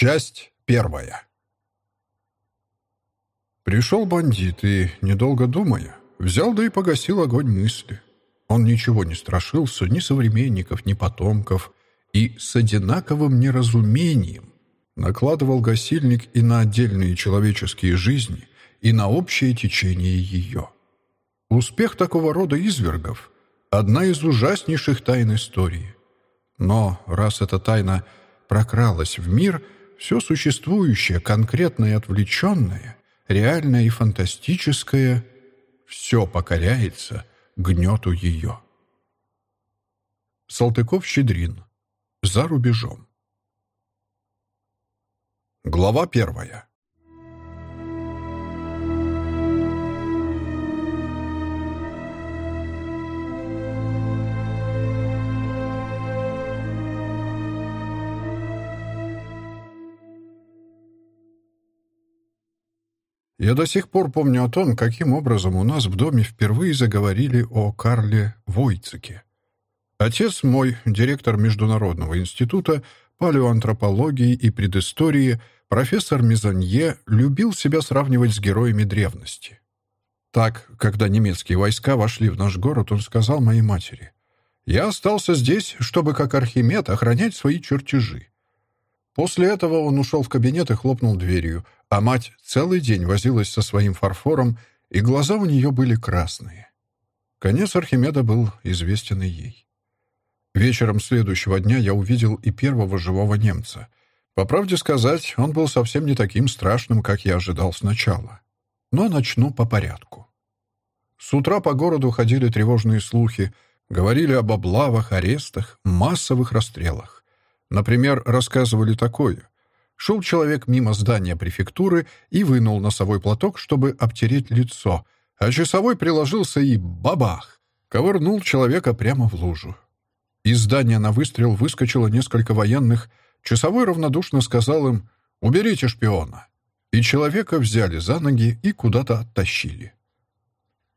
Часть первая. Пришел бандит и, недолго думая, взял да и погасил огонь мысли. Он ничего не страшился, ни современников, ни потомков, и с одинаковым неразумением накладывал гасильник и на отдельные человеческие жизни, и на общее течение ее. Успех такого рода извергов — одна из ужаснейших тайн истории. Но раз эта тайна прокралась в мир — все существующее, конкретное и отвлеченное, реальное и фантастическое, все покоряется гнету ее. Салтыков-Щедрин. За рубежом. Глава первая. Я до сих пор помню о том, каким образом у нас в доме впервые заговорили о Карле Войцике. Отец мой, директор Международного института палеоантропологии и предыстории, профессор Мизанье, любил себя сравнивать с героями древности. Так, когда немецкие войска вошли в наш город, он сказал моей матери, «Я остался здесь, чтобы, как Архимед, охранять свои чертежи. После этого он ушел в кабинет и хлопнул дверью, а мать целый день возилась со своим фарфором, и глаза у нее были красные. Конец Архимеда был известен и ей. Вечером следующего дня я увидел и первого живого немца. По правде сказать, он был совсем не таким страшным, как я ожидал сначала. Но начну по порядку. С утра по городу ходили тревожные слухи, говорили об облавах, арестах, массовых расстрелах. Например, рассказывали такое. Шел человек мимо здания префектуры и вынул носовой платок, чтобы обтереть лицо, а часовой приложился и бабах! Ковырнул человека прямо в лужу. Из здания на выстрел выскочило несколько военных. Часовой равнодушно сказал им «Уберите шпиона». И человека взяли за ноги и куда-то оттащили.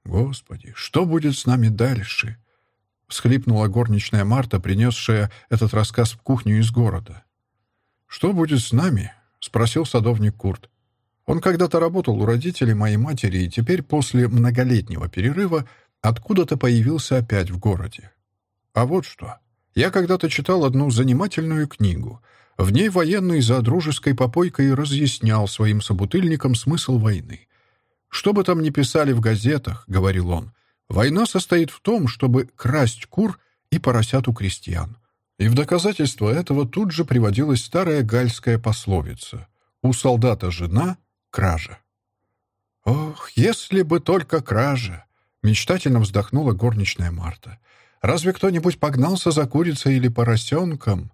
Господи, что будет с нами дальше? всхлипнула горничная Марта, принесшая этот рассказ в кухню из города. «Что будет с нами?» — спросил садовник Курт. Он когда-то работал у родителей моей матери и теперь после многолетнего перерыва откуда-то появился опять в городе. А вот что. Я когда-то читал одну занимательную книгу. В ней военный за дружеской попойкой разъяснял своим собутыльникам смысл войны. «Что бы там ни писали в газетах, — говорил он, Война состоит в том, чтобы красть кур и поросят у крестьян. И в доказательство этого тут же приводилась старая гальская пословица «У солдата жена — кража». «Ох, если бы только кража!» — мечтательно вздохнула горничная Марта. «Разве кто-нибудь погнался за курицей или поросенком?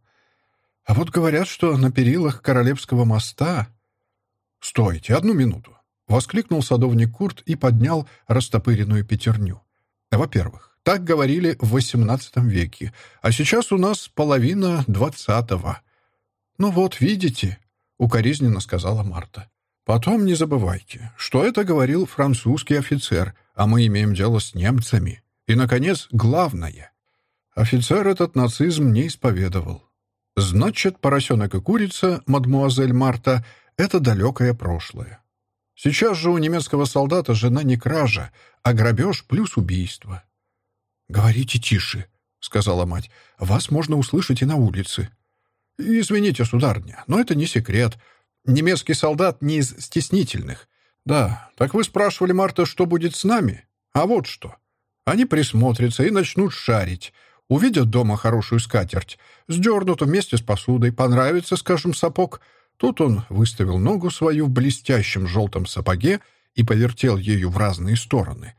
А вот говорят, что на перилах Королевского моста...» «Стойте, одну минуту!» — воскликнул садовник Курт и поднял растопыренную пятерню. Во-первых, так говорили в XVIII веке, а сейчас у нас половина двадцатого. «Ну вот, видите», — укоризненно сказала Марта. «Потом не забывайте, что это говорил французский офицер, а мы имеем дело с немцами. И, наконец, главное. Офицер этот нацизм не исповедовал. Значит, поросенок и курица, мадмуазель Марта, — это далекое прошлое. Сейчас же у немецкого солдата жена не кража, а грабеж плюс убийство. «Говорите тише», — сказала мать. «Вас можно услышать и на улице». «Извините, сударня, но это не секрет. Немецкий солдат не из стеснительных. Да, так вы спрашивали, Марта, что будет с нами? А вот что. Они присмотрятся и начнут шарить. Увидят дома хорошую скатерть, сдернут вместе с посудой, понравится, скажем, сапог — Тут он выставил ногу свою в блестящем желтом сапоге и повертел ею в разные стороны.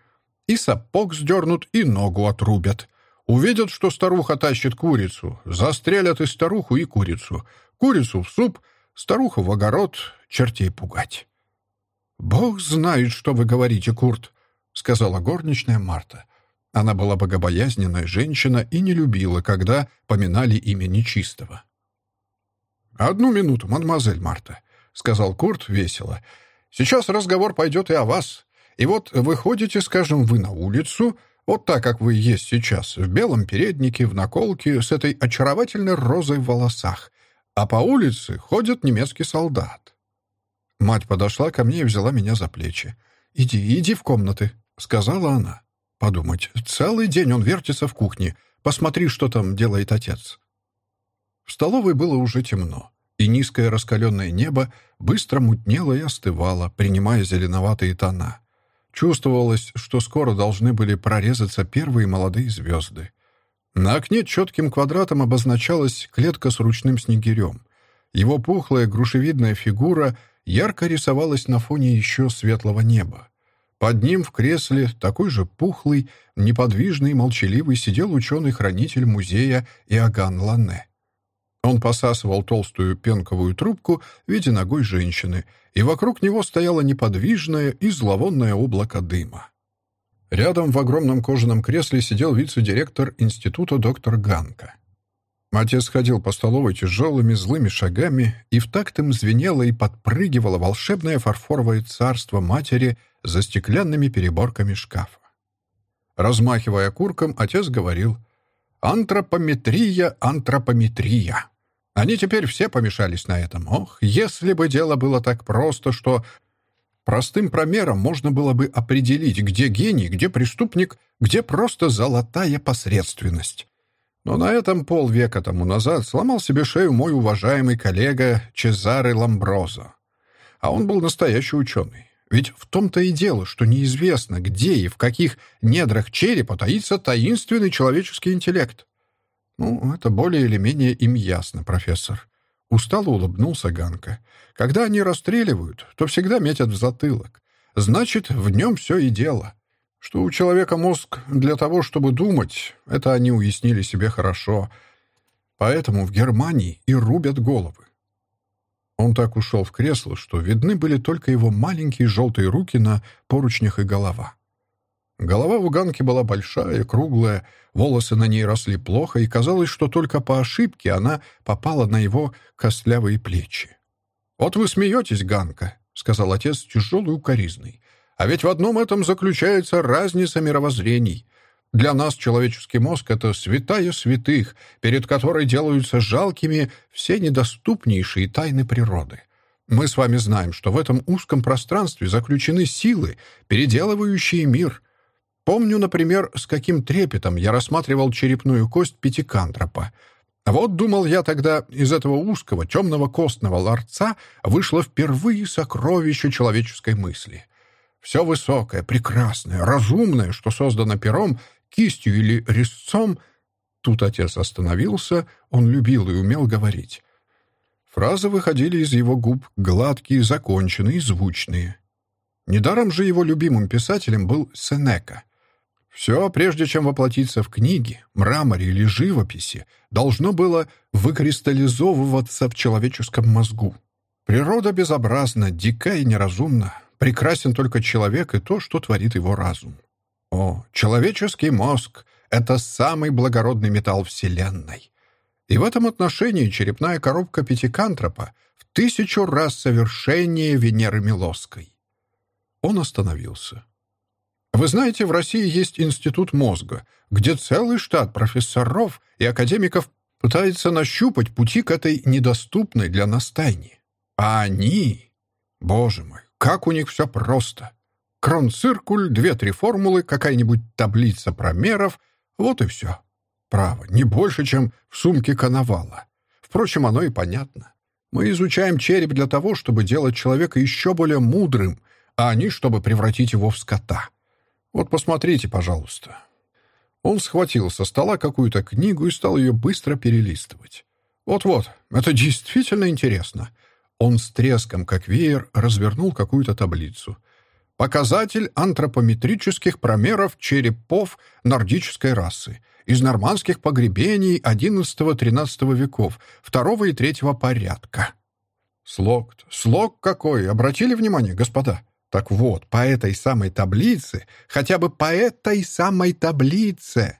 И сапог сдернут, и ногу отрубят. Увидят, что старуха тащит курицу, застрелят и старуху, и курицу. Курицу в суп, старуху в огород, чертей пугать. «Бог знает, что вы говорите, Курт», — сказала горничная Марта. Она была богобоязненная женщина и не любила, когда поминали имя нечистого. «Одну минуту, мадемуазель Марта», — сказал Курт весело. «Сейчас разговор пойдет и о вас. И вот выходите, скажем, вы на улицу, вот так, как вы есть сейчас, в белом переднике, в наколке, с этой очаровательной розой в волосах. а по улице ходит немецкий солдат. Мать подошла ко мне и взяла меня за плечи. «Иди, иди в комнаты», — сказала она. «Подумать, целый день он вертится в кухне. Посмотри, что там делает отец». В столовой было уже темно, и низкое раскаленное небо быстро мутнело и остывало, принимая зеленоватые тона. Чувствовалось, что скоро должны были прорезаться первые молодые звезды. На окне четким квадратом обозначалась клетка с ручным снегирем. Его пухлая грушевидная фигура ярко рисовалась на фоне еще светлого неба. Под ним в кресле, такой же пухлый, неподвижный и молчаливый, сидел ученый-хранитель музея Иоганн Ланне. Он посасывал толстую пенковую трубку в виде ногой женщины, и вокруг него стояло неподвижное и зловонное облако дыма. Рядом в огромном кожаном кресле сидел вице-директор института доктор Ганка. Отец ходил по столовой тяжелыми злыми шагами, и в такт им звенело и подпрыгивало волшебное фарфоровое царство матери за стеклянными переборками шкафа. Размахивая курком, отец говорил «Антропометрия, антропометрия». Они теперь все помешались на этом. Ох, если бы дело было так просто, что простым промером можно было бы определить, где гений, где преступник, где просто золотая посредственность. Но на этом полвека тому назад сломал себе шею мой уважаемый коллега Чезаре Ламброзо. А он был настоящий ученый. Ведь в том-то и дело, что неизвестно, где и в каких недрах черепа таится таинственный человеческий интеллект. «Ну, это более или менее им ясно, профессор». Устало улыбнулся Ганка. «Когда они расстреливают, то всегда метят в затылок. Значит, в нем все и дело. Что у человека мозг для того, чтобы думать, это они уяснили себе хорошо. Поэтому в Германии и рубят головы. Он так ушел в кресло, что видны были только его маленькие желтые руки на поручнях и голова. Голова у Ганки была большая, круглая, волосы на ней росли плохо, и казалось, что только по ошибке она попала на его костлявые плечи. «Вот вы смеетесь, Ганка», — сказал отец тяжелый укоризный. «А ведь в одном этом заключается разница мировоззрений. Для нас человеческий мозг — это святая святых, перед которой делаются жалкими все недоступнейшие тайны природы. Мы с вами знаем, что в этом узком пространстве заключены силы, переделывающие мир — Помню, например, с каким трепетом я рассматривал черепную кость пятикантропа. Вот, думал я тогда, из этого узкого, темного костного ларца вышло впервые сокровище человеческой мысли. Все высокое, прекрасное, разумное, что создано пером, кистью или резцом. Тут отец остановился, он любил и умел говорить. Фразы выходили из его губ гладкие, законченные, звучные. Недаром же его любимым писателем был Сенека. Все, прежде чем воплотиться в книге, мраморе или живописи, должно было выкристаллизовываться в человеческом мозгу. Природа безобразна, дика и неразумна. Прекрасен только человек и то, что творит его разум. О, человеческий мозг — это самый благородный металл Вселенной. И в этом отношении черепная коробка пятикантропа в тысячу раз совершеннее Венеры Милосской. Он остановился. Вы знаете, в России есть институт мозга, где целый штат профессоров и академиков пытается нащупать пути к этой недоступной для нас тайне. А они... Боже мой, как у них все просто. Кронциркуль, две-три формулы, какая-нибудь таблица промеров — вот и все. Право, не больше, чем в сумке коновала. Впрочем, оно и понятно. Мы изучаем череп для того, чтобы делать человека еще более мудрым, а они, чтобы превратить его в скота. Вот посмотрите, пожалуйста». Он схватил со стола какую-то книгу и стал ее быстро перелистывать. «Вот-вот, это действительно интересно». Он с треском, как веер, развернул какую-то таблицу. «Показатель антропометрических промеров черепов нордической расы из нормандских погребений XI-XIII веков, второго и третьего порядка». Слог, слог какой! Обратили внимание, господа? Так вот, по этой самой таблице, хотя бы по этой самой таблице,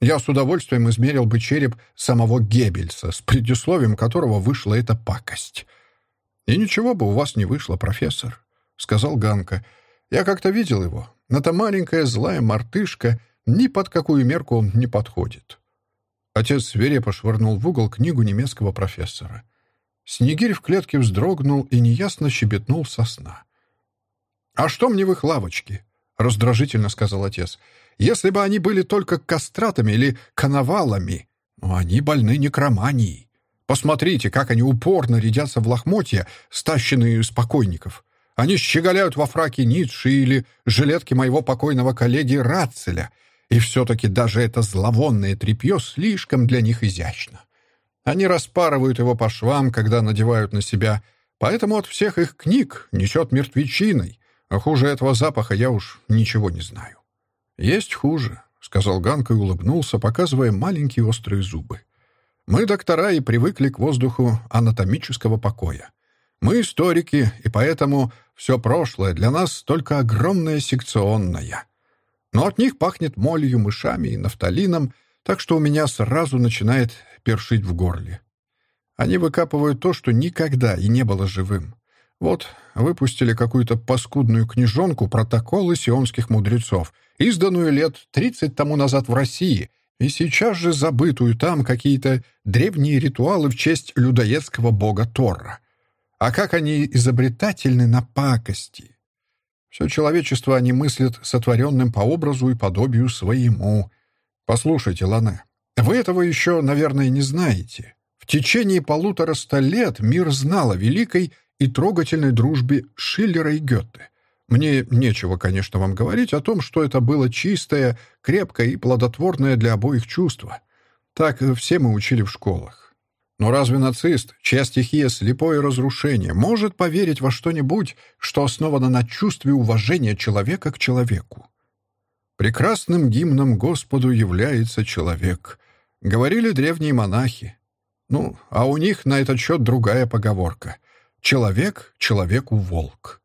я с удовольствием измерил бы череп самого Геббельса, с предисловием которого вышла эта пакость. «И ничего бы у вас не вышло, профессор», — сказал Ганка. «Я как-то видел его. Это маленькая злая мартышка, ни под какую мерку он не подходит». Отец свирепо швырнул в угол книгу немецкого профессора. Снегирь в клетке вздрогнул и неясно щебетнул со сна. «А что мне в их лавочке?» — раздражительно сказал отец. «Если бы они были только кастратами или коновалами, но они больны некроманией. Посмотрите, как они упорно рядятся в лохмотья, стащенные с покойников. Они щеголяют во фраке Ницше или жилетке моего покойного коллеги Рацеля, и все-таки даже это зловонное тряпье слишком для них изящно. Они распарывают его по швам, когда надевают на себя, поэтому от всех их книг несет мертвечиной, а хуже этого запаха я уж ничего не знаю. «Есть хуже», — сказал Ганка и улыбнулся, показывая маленькие острые зубы. «Мы, доктора, и привыкли к воздуху анатомического покоя. Мы историки, и поэтому все прошлое для нас только огромное секционное. Но от них пахнет молью, мышами и нафталином, так что у меня сразу начинает першить в горле. Они выкапывают то, что никогда и не было живым. Вот, выпустили какую-то паскудную книжонку «Протоколы сионских мудрецов», изданную лет 30 тому назад в России, и сейчас же забытую там какие-то древние ритуалы в честь людоедского бога Торра. А как они изобретательны на пакости! Все человечество они мыслят сотворенным по образу и подобию своему. Послушайте, Лане, вы этого еще, наверное, не знаете. В течение полутораста лет мир знал о великой и трогательной дружбе Шиллера и Гёте. Мне нечего, конечно, вам говорить о том, что это было чистое, крепкое и плодотворное для обоих чувство. Так все мы учили в школах. Но разве нацист, чья стихия слепое разрушение, может поверить во что-нибудь, что основано на чувстве уважения человека к человеку? Прекрасным гимном Господу является человек, говорили древние монахи. Ну, а у них на этот счет другая поговорка. Человек человеку волк.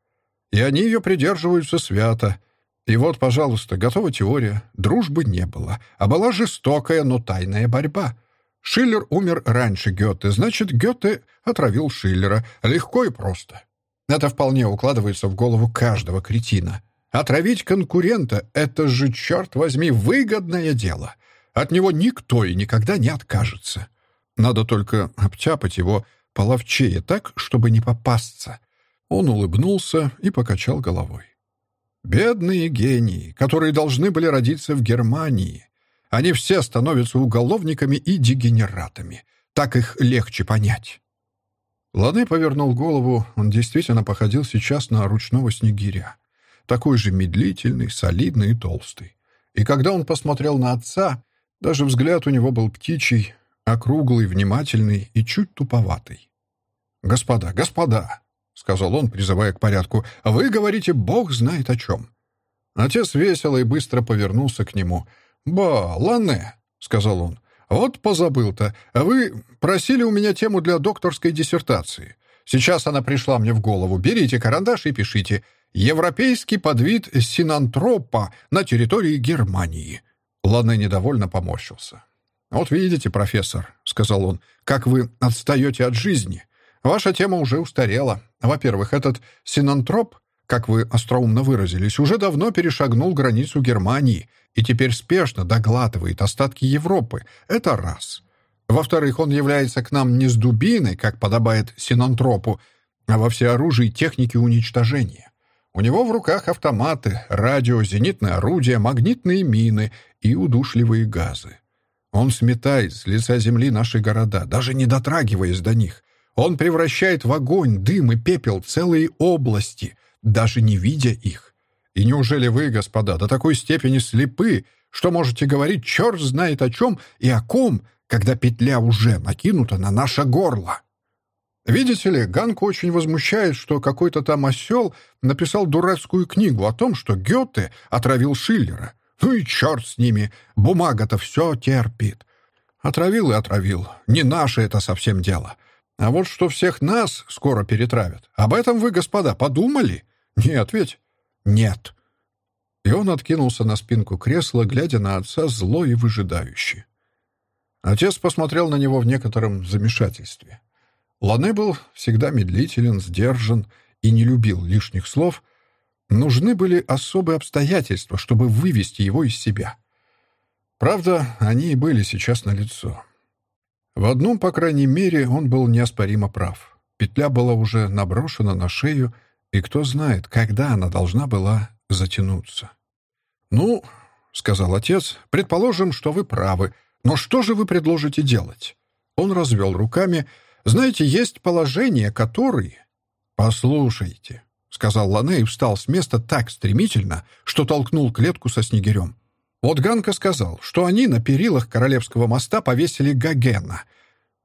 И они ее придерживаются свято. И вот, пожалуйста, готова теория. Дружбы не было, а была жестокая, но тайная борьба. Шиллер умер раньше Гёте, значит, Гёте отравил Шиллера. Легко и просто. Это вполне укладывается в голову каждого кретина. Отравить конкурента — это же, черт возьми, выгодное дело. От него никто и никогда не откажется. Надо только обтяпать его половчее так, чтобы не попасться. Он улыбнулся и покачал головой. Бедные гении, которые должны были родиться в Германии. Они все становятся уголовниками и дегенератами. Так их легче понять. Лане повернул голову. Он действительно походил сейчас на ручного снегиря. Такой же медлительный, солидный и толстый. И когда он посмотрел на отца, даже взгляд у него был птичий, округлый, внимательный и чуть туповатый. «Господа, господа!» — сказал он, призывая к порядку. «Вы говорите, Бог знает о чем». Отец весело и быстро повернулся к нему. «Ба, Лане!» — сказал он. «Вот позабыл-то. Вы просили у меня тему для докторской диссертации. Сейчас она пришла мне в голову. Берите карандаш и пишите. Европейский подвид синантропа на территории Германии. Лане недовольно поморщился. «Вот видите, профессор», — сказал он, — «как вы отстаете от жизни. Ваша тема уже устарела. Во-первых, этот синантроп, как вы остроумно выразились, уже давно перешагнул границу Германии и теперь спешно доглатывает остатки Европы. Это раз. Во-вторых, он является к нам не с дубиной, как подобает синантропу, а во всеоружии техники уничтожения. У него в руках автоматы, радио, зенитные орудия, магнитные мины и удушливые газы. Он сметает с лица земли наши города, даже не дотрагиваясь до них. Он превращает в огонь, дым и пепел целые области, даже не видя их. И неужели вы, господа, до такой степени слепы, что можете говорить черт знает о чем и о ком, когда петля уже накинута на наше горло?» Видите ли, Ганку очень возмущает, что какой-то там осел написал дурацкую книгу о том, что Гёте отравил Шиллера. Ну и черт с ними, бумага-то все терпит. Отравил и отравил. Не наше это совсем дело. А вот что всех нас скоро перетравят. Об этом вы, господа, подумали? Нет ведь? Нет. И он откинулся на спинку кресла, глядя на отца зло и выжидающе. Отец посмотрел на него в некотором замешательстве. Лане был всегда медлителен, сдержан и не любил лишних слов. Нужны были особые обстоятельства, чтобы вывести его из себя. Правда, они и были сейчас налицо. В одном, по крайней мере, он был неоспоримо прав. Петля была уже наброшена на шею, и кто знает, когда она должна была затянуться. «Ну, — сказал отец, — предположим, что вы правы, но что же вы предложите делать?» Он развел руками. «Знаете, есть положение, которые...» «Послушайте», — сказал Лане и встал с места так стремительно, что толкнул клетку со снегирем. Вот Ганка сказал, что они на перилах Королевского моста повесили Гагена.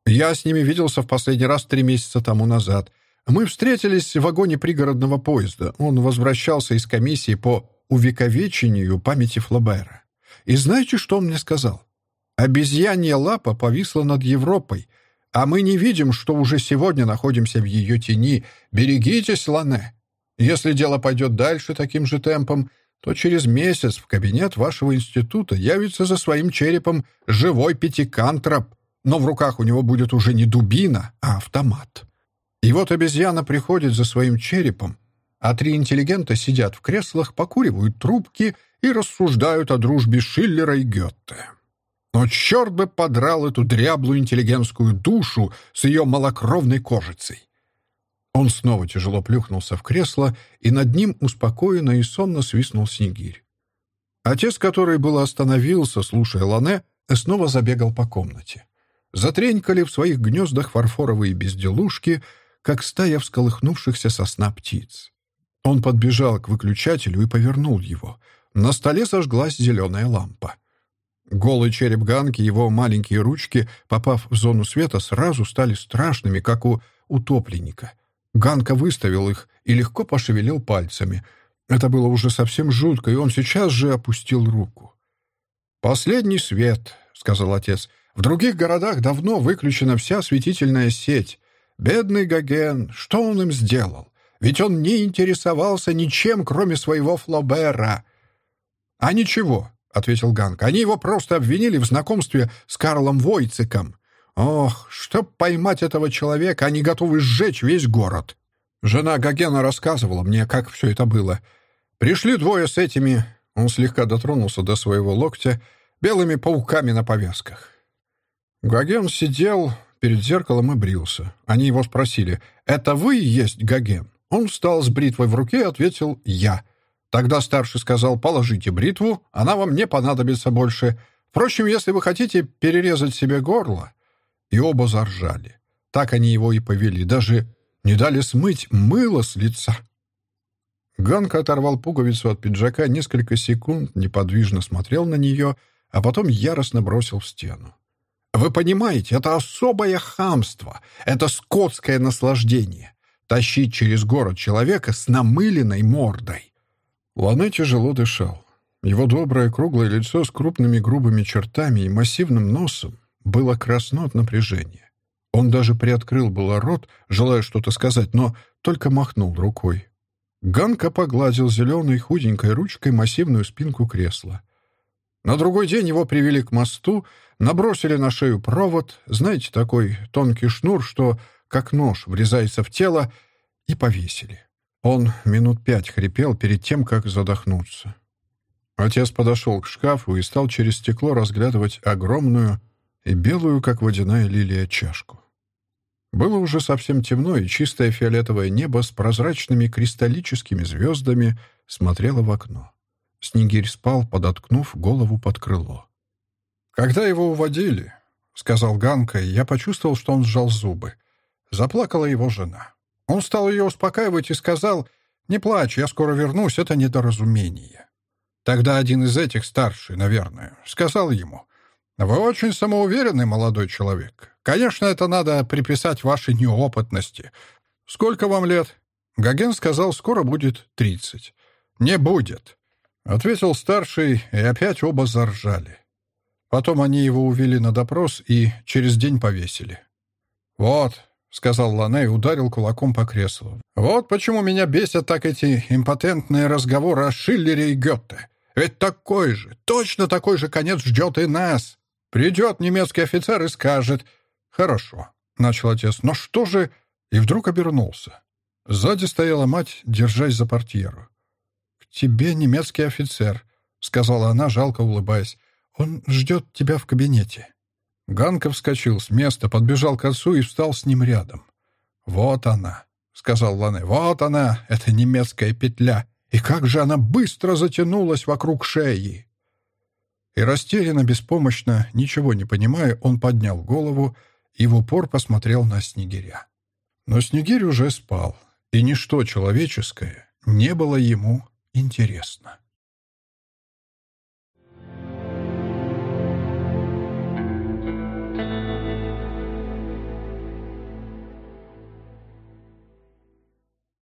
Я с ними виделся в последний раз три месяца тому назад. Мы встретились в вагоне пригородного поезда. Он возвращался из комиссии по увековечению памяти Флобера. И знаете, что он мне сказал? Обезьянья лапа повисла над Европой, а мы не видим, что уже сегодня находимся в ее тени. Берегитесь, Лане. Если дело пойдет дальше таким же темпом, то через месяц в кабинет вашего института явится за своим черепом живой пятикантроп, но в руках у него будет уже не дубина, а автомат. И вот обезьяна приходит за своим черепом, а три интеллигента сидят в креслах, покуривают трубки и рассуждают о дружбе Шиллера и Гетте. Но черт бы подрал эту дряблую интеллигентскую душу с ее малокровной кожицей. Он снова тяжело плюхнулся в кресло, и над ним успокоенно и сонно свистнул снегирь. Отец, который было остановился, слушая Лане, снова забегал по комнате. Затренькали в своих гнездах фарфоровые безделушки, как стая всколыхнувшихся со сна птиц. Он подбежал к выключателю и повернул его. На столе сожглась зеленая лампа. Голый череп Ганки, его маленькие ручки, попав в зону света, сразу стали страшными, как у утопленника — Ганка выставил их и легко пошевелил пальцами. Это было уже совсем жутко, и он сейчас же опустил руку. «Последний свет», — сказал отец. «В других городах давно выключена вся осветительная сеть. Бедный Гоген, что он им сделал? Ведь он не интересовался ничем, кроме своего Флобера». «А ничего», — ответил Ганка. «Они его просто обвинили в знакомстве с Карлом Войциком. Ох, чтоб поймать этого человека, они готовы сжечь весь город. Жена Гогена рассказывала мне, как все это было. Пришли двое с этими... Он слегка дотронулся до своего локтя, белыми пауками на повязках. Гоген сидел перед зеркалом и брился. Они его спросили, «Это вы есть Гоген?» Он встал с бритвой в руке и ответил «Я». Тогда старший сказал, «Положите бритву, она вам не понадобится больше. Впрочем, если вы хотите перерезать себе горло, и оба заржали. Так они его и повели, даже не дали смыть мыло с лица. Ганка оторвал пуговицу от пиджака, несколько секунд неподвижно смотрел на нее, а потом яростно бросил в стену. «Вы понимаете, это особое хамство, это скотское наслаждение — тащить через город человека с намыленной мордой». Лане тяжело дышал. Его доброе круглое лицо с крупными грубыми чертами и массивным носом было красно от напряжения. Он даже приоткрыл было рот, желая что-то сказать, но только махнул рукой. Ганка погладил зеленой худенькой ручкой массивную спинку кресла. На другой день его привели к мосту, набросили на шею провод, знаете, такой тонкий шнур, что как нож врезается в тело, и повесили. Он минут пять хрипел перед тем, как задохнуться. Отец подошел к шкафу и стал через стекло разглядывать огромную, и белую, как водяная лилия, чашку. Было уже совсем темно, и чистое фиолетовое небо с прозрачными кристаллическими звездами смотрело в окно. Снегирь спал, подоткнув голову под крыло. «Когда его уводили», — сказал Ганка, и я почувствовал, что он сжал зубы. Заплакала его жена. Он стал ее успокаивать и сказал, «Не плачь, я скоро вернусь, это недоразумение». Тогда один из этих, старший, наверное, сказал ему, «Вы очень самоуверенный молодой человек. Конечно, это надо приписать вашей неопытности. Сколько вам лет?» Гоген сказал, «Скоро будет тридцать». «Не будет», — ответил старший, и опять оба заржали. Потом они его увели на допрос и через день повесили. «Вот», — сказал Лане и ударил кулаком по креслу. «Вот почему меня бесят так эти импотентные разговоры о Шиллере и Гёте. Ведь такой же, точно такой же конец ждет и нас. Придет немецкий офицер и скажет «Хорошо», — начал отец, — «но что же...» И вдруг обернулся. Сзади стояла мать, держась за портьеру. «К тебе немецкий офицер», — сказала она, жалко улыбаясь. «Он ждет тебя в кабинете». Ганка вскочил с места, подбежал к отцу и встал с ним рядом. «Вот она», — сказал Лане, — «вот она, эта немецкая петля, и как же она быстро затянулась вокруг шеи!» И растерянно, беспомощно, ничего не понимая, он поднял голову и в упор посмотрел на Снегиря. Но Снегирь уже спал, и ничто человеческое не было ему интересно.